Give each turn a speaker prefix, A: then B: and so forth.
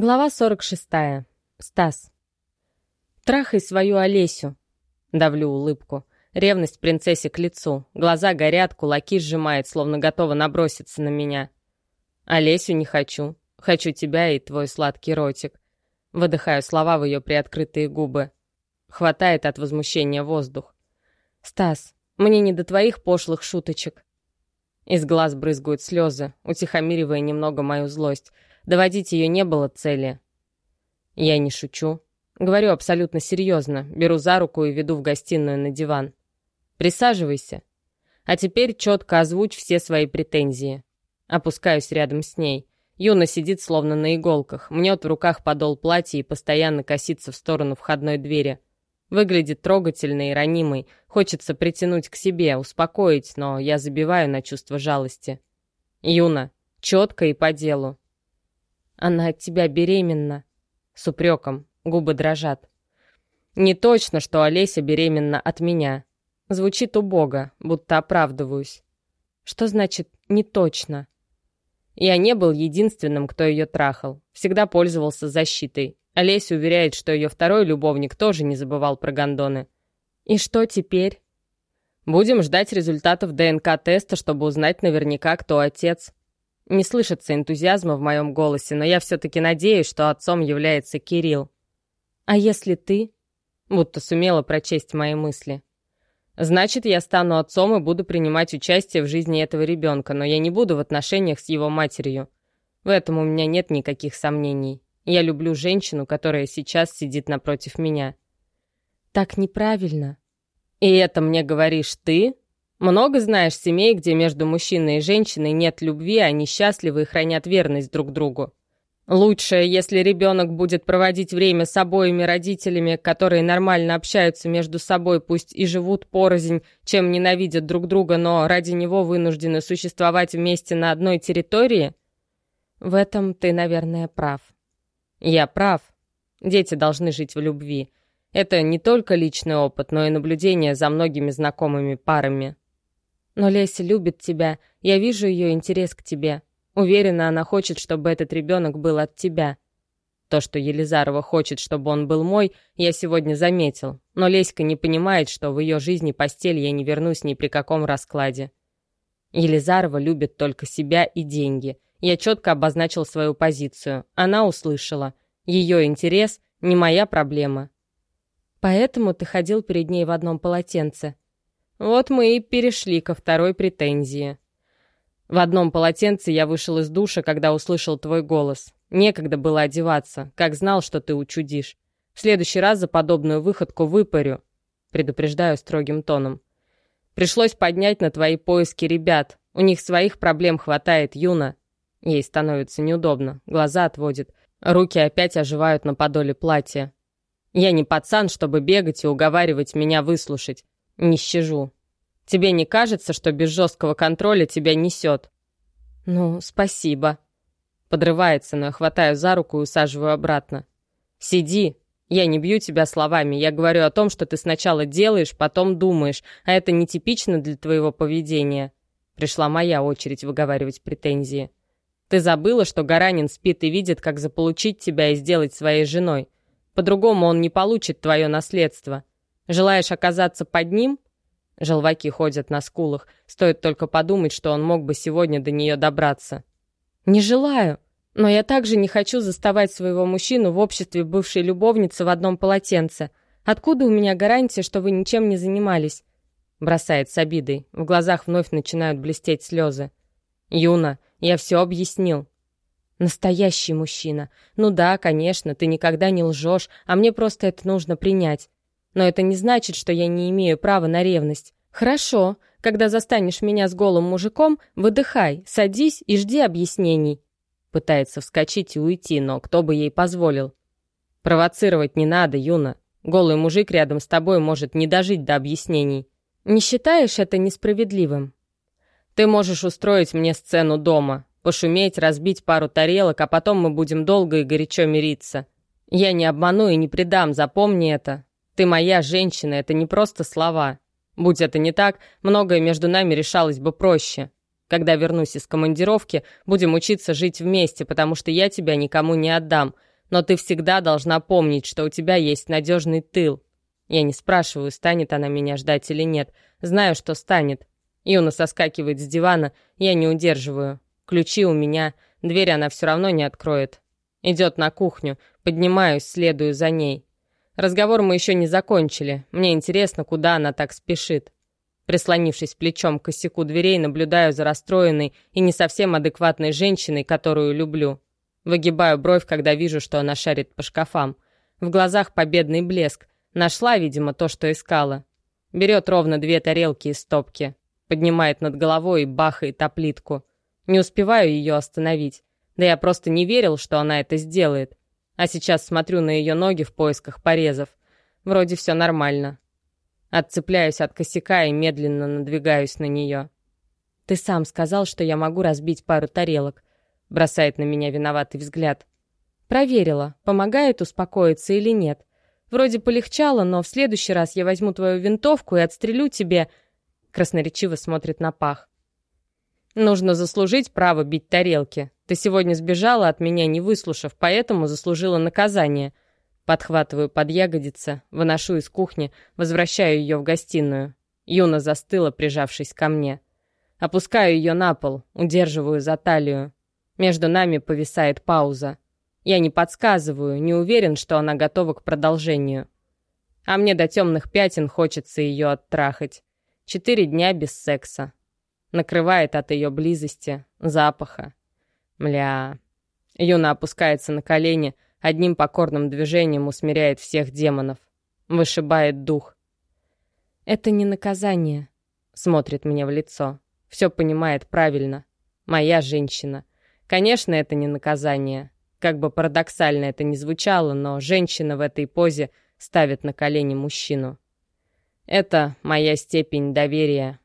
A: Глава 46. Стас. «Трахай свою Олесю!» Давлю улыбку. Ревность принцессе к лицу. Глаза горят, кулаки сжимает, словно готова наброситься на меня. «Олесю не хочу. Хочу тебя и твой сладкий ротик». Выдыхаю слова в ее приоткрытые губы. Хватает от возмущения воздух. «Стас, мне не до твоих пошлых шуточек». Из глаз брызгают слезы, утихомиривая немного мою злость — Доводить ее не было цели. Я не шучу. Говорю абсолютно серьезно. Беру за руку и веду в гостиную на диван. Присаживайся. А теперь четко озвучь все свои претензии. Опускаюсь рядом с ней. Юна сидит словно на иголках, мнет в руках подол платья и постоянно косится в сторону входной двери. Выглядит трогательной и ранимой. Хочется притянуть к себе, успокоить, но я забиваю на чувство жалости. Юна, четко и по делу. Она от тебя беременна. С упреком. Губы дрожат. Не точно, что Олеся беременна от меня. Звучит убого, будто оправдываюсь. Что значит «не точно»? Я не был единственным, кто ее трахал. Всегда пользовался защитой. Олеся уверяет, что ее второй любовник тоже не забывал про гондоны. И что теперь? Будем ждать результатов ДНК-теста, чтобы узнать наверняка, кто отец. Не слышится энтузиазма в моем голосе, но я все-таки надеюсь, что отцом является Кирилл. «А если ты?» Будто сумела прочесть мои мысли. «Значит, я стану отцом и буду принимать участие в жизни этого ребенка, но я не буду в отношениях с его матерью. В этом у меня нет никаких сомнений. Я люблю женщину, которая сейчас сидит напротив меня». «Так неправильно». «И это мне говоришь ты?» Много знаешь семей, где между мужчиной и женщиной нет любви, они счастливы и хранят верность друг другу. Лучше, если ребенок будет проводить время с обоими родителями, которые нормально общаются между собой, пусть и живут порознь, чем ненавидят друг друга, но ради него вынуждены существовать вместе на одной территории? В этом ты, наверное, прав. Я прав. Дети должны жить в любви. Это не только личный опыт, но и наблюдение за многими знакомыми парами. Но Леся любит тебя, я вижу ее интерес к тебе. Уверена, она хочет, чтобы этот ребенок был от тебя. То, что Елизарова хочет, чтобы он был мой, я сегодня заметил. Но Леська не понимает, что в ее жизни постель я не вернусь ни при каком раскладе. Елизарова любит только себя и деньги. Я четко обозначил свою позицию. Она услышала. Ее интерес — не моя проблема. Поэтому ты ходил перед ней в одном полотенце. Вот мы и перешли ко второй претензии. В одном полотенце я вышел из душа, когда услышал твой голос. Некогда было одеваться, как знал, что ты учудишь. В следующий раз за подобную выходку выпарю. Предупреждаю строгим тоном. Пришлось поднять на твои поиски ребят. У них своих проблем хватает, Юна. Ей становится неудобно, глаза отводит. Руки опять оживают на подоле платья. Я не пацан, чтобы бегать и уговаривать меня выслушать. Не щажу. Тебе не кажется, что без жесткого контроля тебя несет? Ну, спасибо. Подрывается, но я хватаю за руку и усаживаю обратно. Сиди. Я не бью тебя словами. Я говорю о том, что ты сначала делаешь, потом думаешь, а это нетипично для твоего поведения. Пришла моя очередь выговаривать претензии. Ты забыла, что Гаранин спит и видит, как заполучить тебя и сделать своей женой. По-другому он не получит твое наследство. Желаешь оказаться под ним? Желваки ходят на скулах. Стоит только подумать, что он мог бы сегодня до нее добраться. Не желаю. Но я также не хочу заставать своего мужчину в обществе бывшей любовницы в одном полотенце. Откуда у меня гарантия, что вы ничем не занимались? Бросает с обидой. В глазах вновь начинают блестеть слезы. Юна, я все объяснил. Настоящий мужчина. Ну да, конечно, ты никогда не лжешь, а мне просто это нужно принять. Но это не значит, что я не имею права на ревность. Хорошо, когда застанешь меня с голым мужиком, выдыхай, садись и жди объяснений. Пытается вскочить и уйти, но кто бы ей позволил? Провоцировать не надо, Юна. Голый мужик рядом с тобой может не дожить до объяснений. Не считаешь это несправедливым? Ты можешь устроить мне сцену дома, пошуметь, разбить пару тарелок, а потом мы будем долго и горячо мириться. Я не обману и не предам, запомни это. Ты моя женщина, это не просто слова. Будь это не так, многое между нами решалось бы проще. Когда вернусь из командировки, будем учиться жить вместе, потому что я тебя никому не отдам. Но ты всегда должна помнить, что у тебя есть надежный тыл. Я не спрашиваю, станет она меня ждать или нет. Знаю, что станет. Юна соскакивает с дивана, я не удерживаю. Ключи у меня, дверь она все равно не откроет. Идет на кухню, поднимаюсь, следую за ней. Разговор мы еще не закончили. Мне интересно, куда она так спешит. Прислонившись плечом к косяку дверей, наблюдаю за расстроенной и не совсем адекватной женщиной, которую люблю. Выгибаю бровь, когда вижу, что она шарит по шкафам. В глазах победный блеск. Нашла, видимо, то, что искала. Берет ровно две тарелки из стопки. Поднимает над головой и бахает о плитку. Не успеваю ее остановить. Да я просто не верил, что она это сделает. А сейчас смотрю на ее ноги в поисках порезов. Вроде все нормально. Отцепляюсь от косяка и медленно надвигаюсь на нее. «Ты сам сказал, что я могу разбить пару тарелок», — бросает на меня виноватый взгляд. «Проверила, помогает успокоиться или нет. Вроде полегчало, но в следующий раз я возьму твою винтовку и отстрелю тебе...» Красноречиво смотрит на пах. «Нужно заслужить право бить тарелки. Ты сегодня сбежала от меня, не выслушав, поэтому заслужила наказание». Подхватываю под ягодицы, выношу из кухни, возвращаю ее в гостиную. Юна застыла, прижавшись ко мне. Опускаю ее на пол, удерживаю за талию. Между нами повисает пауза. Я не подсказываю, не уверен, что она готова к продолжению. А мне до темных пятен хочется ее оттрахать. Четыре дня без секса. Накрывает от ее близости, запаха. Мля. Юна опускается на колени, одним покорным движением усмиряет всех демонов. Вышибает дух. «Это не наказание», — смотрит мне в лицо. Все понимает правильно. Моя женщина. Конечно, это не наказание. Как бы парадоксально это ни звучало, но женщина в этой позе ставит на колени мужчину. Это моя степень доверия